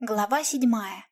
Глава седьмая.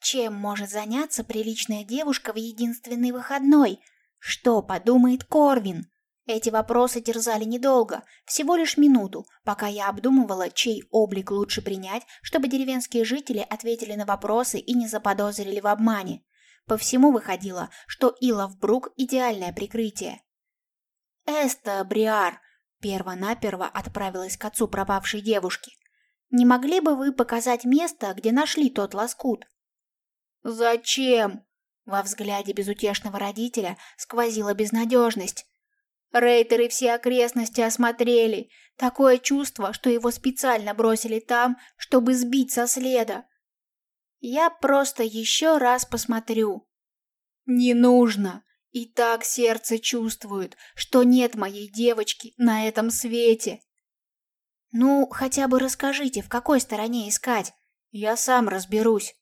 Чем может заняться приличная девушка в единственный выходной? Что подумает Корвин? Эти вопросы терзали недолго, всего лишь минуту, пока я обдумывала, чей облик лучше принять, чтобы деревенские жители ответили на вопросы и не заподозрили в обмане. По всему выходило, что Илов Брук – идеальное прикрытие. «Эста, Бриар!» – перво-наперво отправилась к отцу пропавшей девушки. Не могли бы вы показать место, где нашли тот лоскут? Зачем? Во взгляде безутешного родителя сквозила безнадежность. Рейтеры все окрестности осмотрели. Такое чувство, что его специально бросили там, чтобы сбить со следа. Я просто еще раз посмотрю. Не нужно. И так сердце чувствует, что нет моей девочки на этом свете. Ну, хотя бы расскажите, в какой стороне искать. Я сам разберусь.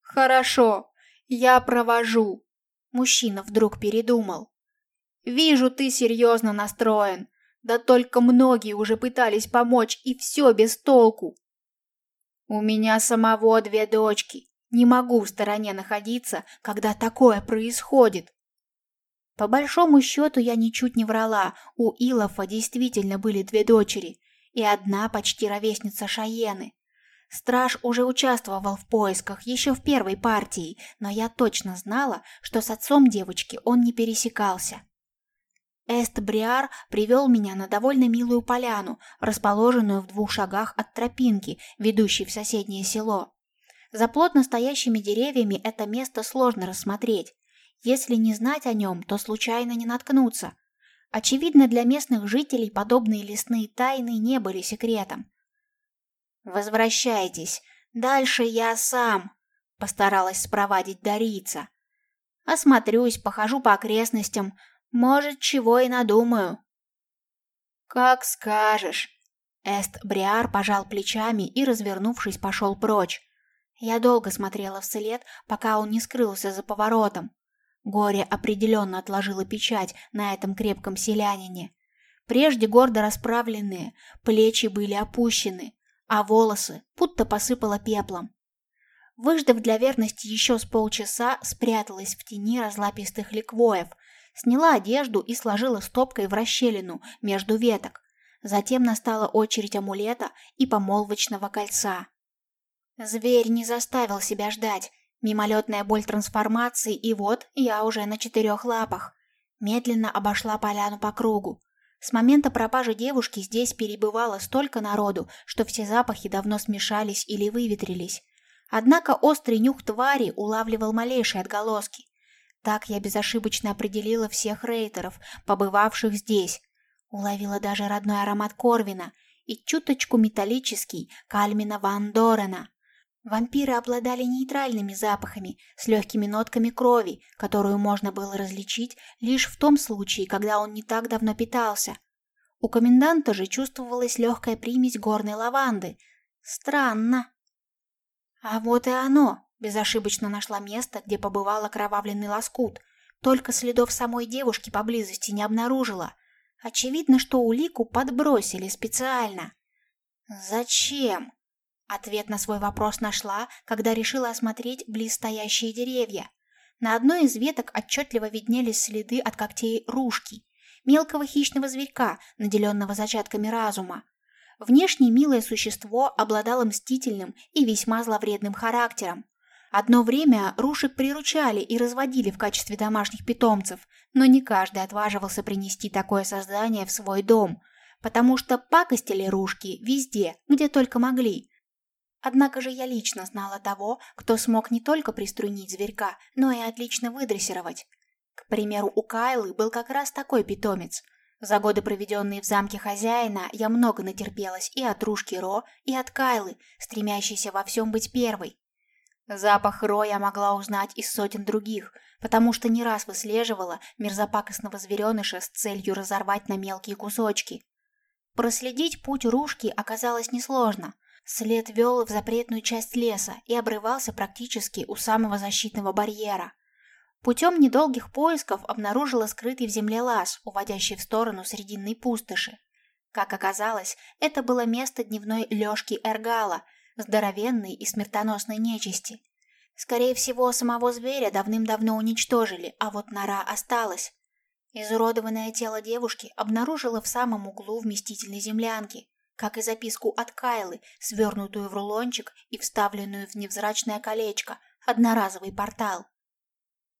Хорошо, я провожу. Мужчина вдруг передумал. Вижу, ты серьезно настроен. Да только многие уже пытались помочь, и все без толку. У меня самого две дочки. Не могу в стороне находиться, когда такое происходит. По большому счету я ничуть не врала. У Илофа действительно были две дочери, и одна почти ровесница Шаены. Страж уже участвовал в поисках еще в первой партии, но я точно знала, что с отцом девочки он не пересекался. Эст Бриар привел меня на довольно милую поляну, расположенную в двух шагах от тропинки, ведущей в соседнее село. За плотно стоящими деревьями это место сложно рассмотреть. Если не знать о нем, то случайно не наткнуться. Очевидно, для местных жителей подобные лесные тайны не были секретом. «Возвращайтесь, дальше я сам», — постаралась спровадить Дарица. «Осмотрюсь, похожу по окрестностям, может, чего и надумаю». «Как скажешь», — Эст Бриар пожал плечами и, развернувшись, пошел прочь. Я долго смотрела вслед, пока он не скрылся за поворотом. Горе определенно отложило печать на этом крепком селянине. Прежде гордо расправленные, плечи были опущены, а волосы будто посыпало пеплом. Выждав для верности еще с полчаса, спряталась в тени разлапистых ликвоев, сняла одежду и сложила стопкой в расщелину между веток. Затем настала очередь амулета и помолвочного кольца. Зверь не заставил себя ждать, Мимолетная боль трансформации, и вот я уже на четырех лапах. Медленно обошла поляну по кругу. С момента пропажи девушки здесь перебывало столько народу, что все запахи давно смешались или выветрились. Однако острый нюх твари улавливал малейшие отголоски. Так я безошибочно определила всех рейтеров, побывавших здесь. Уловила даже родной аромат Корвина и чуточку металлический Кальмина Ван Дорена. Вампиры обладали нейтральными запахами с легкими нотками крови, которую можно было различить лишь в том случае, когда он не так давно питался. У коменданта же чувствовалась легкая примесь горной лаванды. Странно. А вот и оно. Безошибочно нашла место, где побывал окровавленный лоскут. Только следов самой девушки поблизости не обнаружила. Очевидно, что улику подбросили специально. Зачем? Ответ на свой вопрос нашла, когда решила осмотреть близстоящие деревья. На одной из веток отчетливо виднелись следы от когтей ружки, мелкого хищного зверька, наделенного зачатками разума. Внешне милое существо обладало мстительным и весьма зловредным характером. Одно время рушек приручали и разводили в качестве домашних питомцев, но не каждый отваживался принести такое создание в свой дом, потому что пакостили ружки везде, где только могли, Однако же я лично знала того, кто смог не только приструнить зверька, но и отлично выдрессировать. К примеру, у Кайлы был как раз такой питомец. За годы, проведенные в замке хозяина, я много натерпелась и от Рушки Ро, и от Кайлы, стремящейся во всем быть первой. Запах Ро я могла узнать из сотен других, потому что не раз выслеживала мерзопакостного звереныша с целью разорвать на мелкие кусочки. Проследить путь Рушки оказалось несложно. След вел в запретную часть леса и обрывался практически у самого защитного барьера. Путем недолгих поисков обнаружила скрытый в земле лаз, уводящий в сторону срединной пустоши. Как оказалось, это было место дневной лёжки Эргала, здоровенной и смертоносной нечисти. Скорее всего, самого зверя давным-давно уничтожили, а вот нора осталась. Изуродованное тело девушки обнаружила в самом углу вместительной землянки, как и записку от Кайлы, свернутую в рулончик и вставленную в невзрачное колечко, одноразовый портал.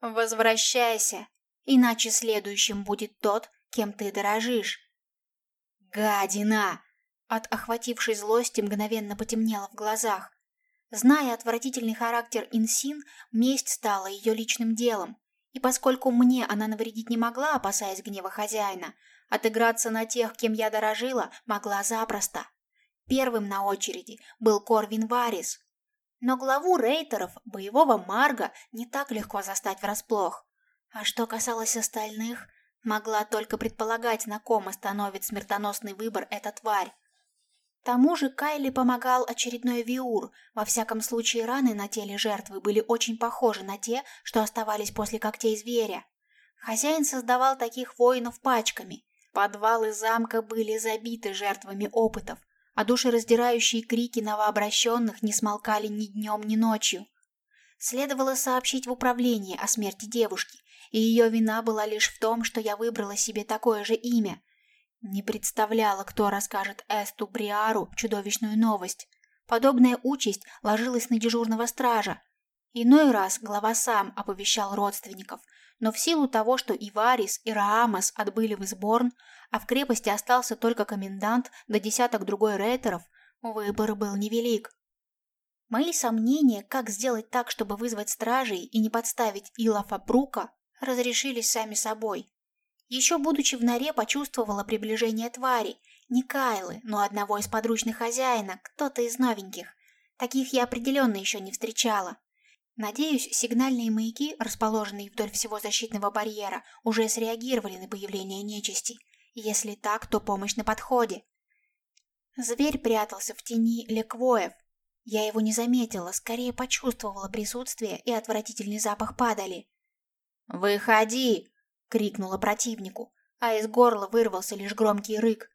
«Возвращайся, иначе следующим будет тот, кем ты дорожишь». «Гадина!» От охватившей злости мгновенно потемнело в глазах. Зная отвратительный характер Инсин, месть стала ее личным делом. И поскольку мне она навредить не могла, опасаясь гнева хозяина, отыграться на тех, кем я дорожила, могла запросто. Первым на очереди был Корвин Варис. Но главу рейтеров, боевого Марга, не так легко застать врасплох. А что касалось остальных, могла только предполагать, на ком остановит смертоносный выбор эта тварь тому же Кайли помогал очередной виур, во всяком случае раны на теле жертвы были очень похожи на те, что оставались после когтей зверя. Хозяин создавал таких воинов пачками. Подвалы замка были забиты жертвами опытов, а душераздирающие крики новообращенных не смолкали ни днем, ни ночью. Следовало сообщить в управление о смерти девушки, и ее вина была лишь в том, что я выбрала себе такое же имя – не представляла, кто расскажет Эсту Бриару чудовищную новость. Подобная участь ложилась на дежурного стража. Иной раз глава сам оповещал родственников, но в силу того, что и Варис, и Раамас отбыли в Изборн, а в крепости остался только комендант да десяток другой рейтеров, выбор был невелик. Мои сомнения, как сделать так, чтобы вызвать стражей и не подставить Илафа Брука, разрешились сами собой. Еще будучи в норе, почувствовала приближение твари. Не Кайлы, но одного из подручных хозяина, кто-то из новеньких. Таких я определенно еще не встречала. Надеюсь, сигнальные маяки, расположенные вдоль всего защитного барьера, уже среагировали на появление нечисти. Если так, то помощь на подходе. Зверь прятался в тени леквоев. Я его не заметила, скорее почувствовала присутствие и отвратительный запах падали. «Выходи!» крикнула противнику, а из горла вырвался лишь громкий рык.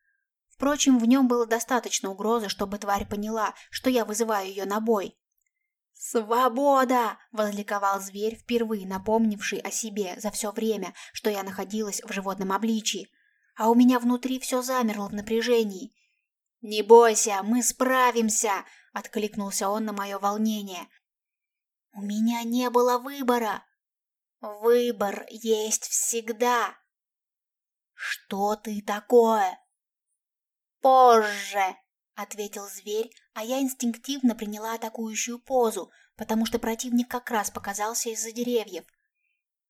Впрочем, в нем было достаточно угрозы, чтобы тварь поняла, что я вызываю ее на бой. «Свобода!» – возликовал зверь, впервые напомнивший о себе за все время, что я находилась в животном обличии. А у меня внутри все замерло в напряжении. «Не бойся, мы справимся!» – откликнулся он на мое волнение. «У меня не было выбора!» Выбор есть всегда. Что ты такое? Позже, ответил зверь, а я инстинктивно приняла атакующую позу, потому что противник как раз показался из-за деревьев.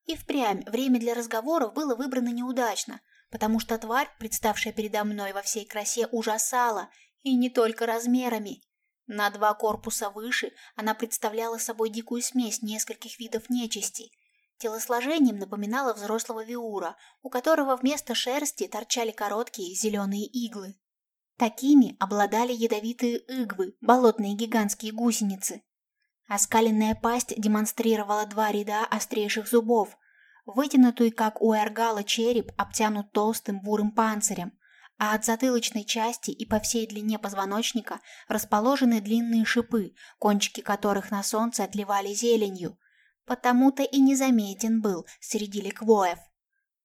И впрямь время для разговоров было выбрано неудачно, потому что тварь, представшая передо мной во всей красе, ужасала, и не только размерами. На два корпуса выше она представляла собой дикую смесь нескольких видов нечисти, Телосложением напоминала взрослого виура, у которого вместо шерсти торчали короткие зеленые иглы. Такими обладали ядовитые игвы, болотные гигантские гусеницы. Оскаленная пасть демонстрировала два ряда острейших зубов. Вытянутый, как у эргала, череп обтянут толстым бурым панцирем, а от затылочной части и по всей длине позвоночника расположены длинные шипы, кончики которых на солнце отливали зеленью, потому-то и незаметен был среди ликвоев.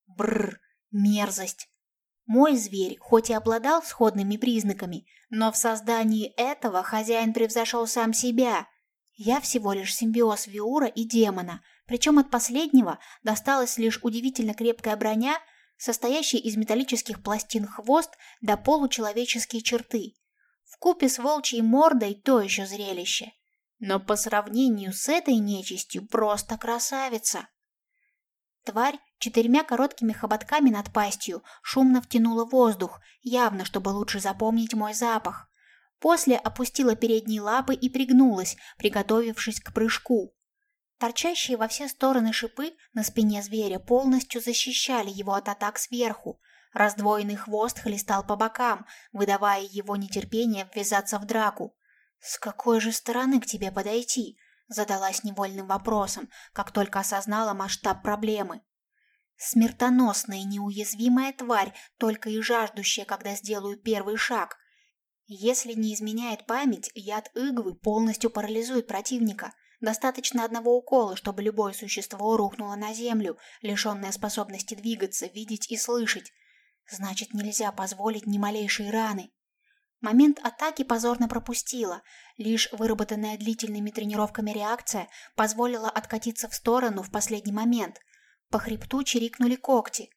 Бррр, мерзость. Мой зверь хоть и обладал сходными признаками, но в создании этого хозяин превзошел сам себя. Я всего лишь симбиоз Виура и демона, причем от последнего досталась лишь удивительно крепкая броня, состоящая из металлических пластин хвост до получеловеческие черты. В купе с волчьей мордой то еще зрелище но по сравнению с этой нечистью просто красавица. Тварь четырьмя короткими хоботками над пастью шумно втянула воздух, явно чтобы лучше запомнить мой запах. После опустила передние лапы и пригнулась, приготовившись к прыжку. Торчащие во все стороны шипы на спине зверя полностью защищали его от атак сверху. Раздвоенный хвост хлестал по бокам, выдавая его нетерпение ввязаться в драку. «С какой же стороны к тебе подойти?» Задалась невольным вопросом, как только осознала масштаб проблемы. Смертоносная и неуязвимая тварь, только и жаждущая, когда сделаю первый шаг. Если не изменяет память, яд иглы полностью парализует противника. Достаточно одного укола, чтобы любое существо рухнуло на землю, лишенное способности двигаться, видеть и слышать. Значит, нельзя позволить ни малейшей раны. Момент атаки позорно пропустила. Лишь выработанная длительными тренировками реакция позволила откатиться в сторону в последний момент. По хребту чирикнули когти.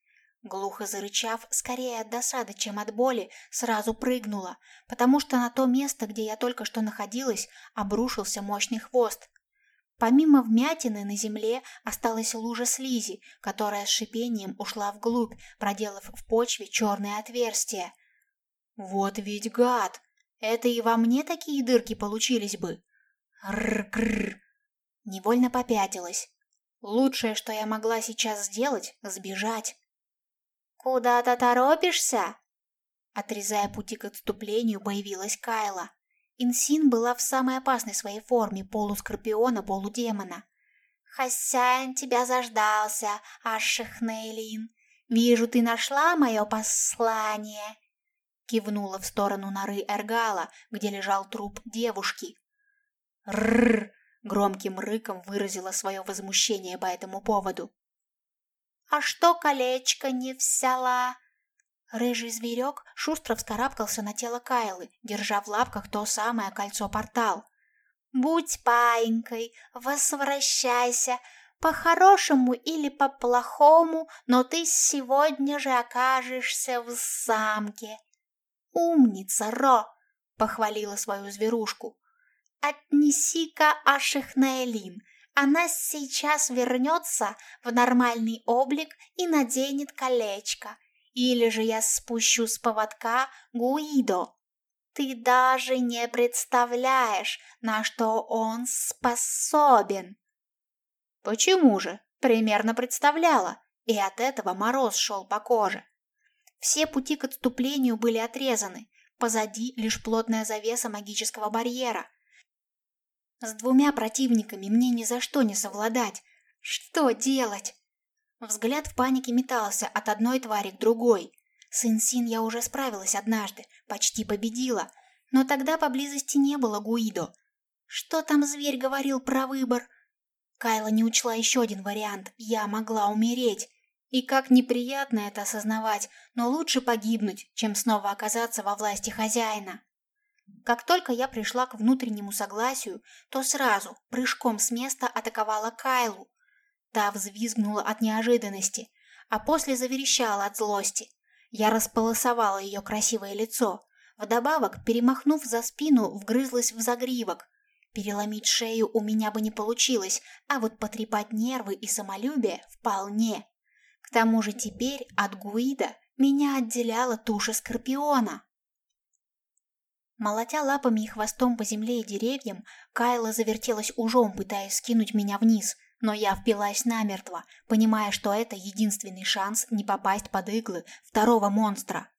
Глухо зарычав, скорее от досады, чем от боли, сразу прыгнула, потому что на то место, где я только что находилась, обрушился мощный хвост. Помимо вмятины на земле осталась лужа слизи, которая с шипением ушла вглубь, проделав в почве черное отверстие. Вот ведь гад! Это и во мне такие дырки получились бы. Рр-крр. Невольно попятилась. Лучшее, что я могла сейчас сделать — сбежать. «Куда-то торопишься?» Отрезая пути к отступлению, появилась Кайла. Инсин была в самой опасной своей форме полускорпиона, полудемона. «Хозяин тебя заждался, Ашихнейлин. Вижу, ты нашла мое послание!» Кивнула в сторону норы Эргала, где лежал труп девушки. «Рррр!» — громким рыком выразила свое возмущение по этому поводу. «А что колечко не взяла?» Рыжий зверек шустро вскарабкался на тело Кайлы, держа в лапках то самое кольцо-портал. «Будь паинькой, возвращайся, по-хорошему или по-плохому, но ты сегодня же окажешься в замке». «Умница, Ро!» — похвалила свою зверушку. «Отнеси-ка Аших на она сейчас вернется в нормальный облик и наденет колечко. Или же я спущу с поводка Гуидо. Ты даже не представляешь, на что он способен. Почему же? Примерно представляла, и от этого мороз шел по коже. Все пути к отступлению были отрезаны, позади лишь плотная завеса магического барьера, с двумя противниками мне ни за что не совладать. Что делать? Взгляд в панике метался от одной твари к другой. С Инсин я уже справилась однажды, почти победила, но тогда поблизости не было Гуидо. Что там зверь говорил про выбор? Кайла не учла еще один вариант. Я могла умереть. И как неприятно это осознавать, но лучше погибнуть, чем снова оказаться во власти хозяина. Как только я пришла к внутреннему согласию, то сразу, прыжком с места, атаковала Кайлу. Та взвизгнула от неожиданности, а после заверещала от злости. Я располосовала ее красивое лицо. Вдобавок, перемахнув за спину, вгрызлась в загривок. Переломить шею у меня бы не получилось, а вот потрепать нервы и самолюбие вполне. К тому же теперь от Гуида меня отделяла туша скорпиона. Молотя лапами и хвостом по земле и деревьям, Кайла завертелась ужом, пытаясь скинуть меня вниз, но я впилась намертво, понимая, что это единственный шанс не попасть под иглы второго монстра.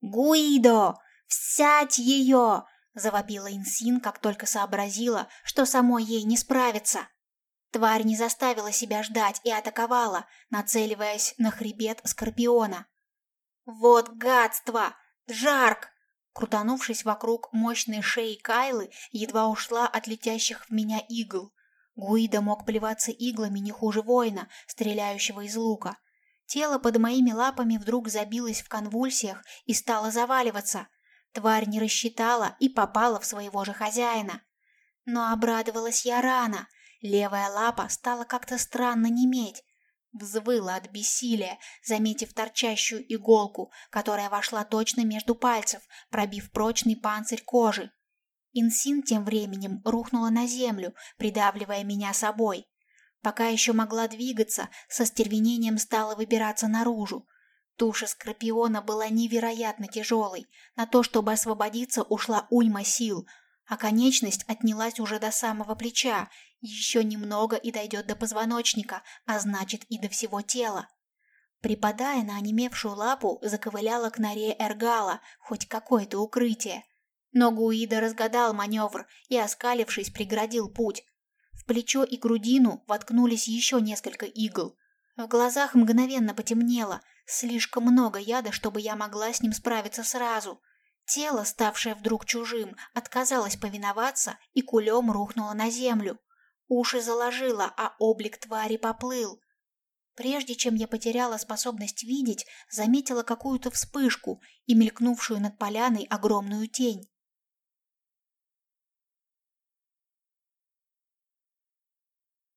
«Гуидо! Всять ее!» — завопила Инсин, как только сообразила, что самой ей не справиться. Тварь не заставила себя ждать и атаковала, нацеливаясь на хребет Скорпиона. «Вот гадство! Жарк!» Крутанувшись вокруг мощной шеи Кайлы, едва ушла от летящих в меня игл. Гуида мог плеваться иглами не хуже воина, стреляющего из лука. Тело под моими лапами вдруг забилось в конвульсиях и стало заваливаться. Тварь не рассчитала и попала в своего же хозяина. Но обрадовалась я рано. Левая лапа стала как-то странно неметь, Взвыла от бессилия, заметив торчащую иголку, которая вошла точно между пальцев, пробив прочный панцирь кожи. Инсин тем временем рухнула на землю, придавливая меня собой. Пока еще могла двигаться, со стервенением стала выбираться наружу. Туша Скорпиона была невероятно тяжелой. На то, чтобы освободиться, ушла уйма сил, а конечность отнялась уже до самого плеча, еще немного и дойдет до позвоночника, а значит и до всего тела. Припадая на онемевшую лапу, заковыляла к норе Эргала, хоть какое-то укрытие. Но Гуида разгадал маневр и, оскалившись, преградил путь. В плечо и грудину воткнулись еще несколько игл. В глазах мгновенно потемнело, слишком много яда, чтобы я могла с ним справиться сразу. Тело, ставшее вдруг чужим, отказалось повиноваться и кулем рухнуло на землю. Уши заложило, а облик твари поплыл. Прежде чем я потеряла способность видеть, заметила какую-то вспышку и мелькнувшую над поляной огромную тень.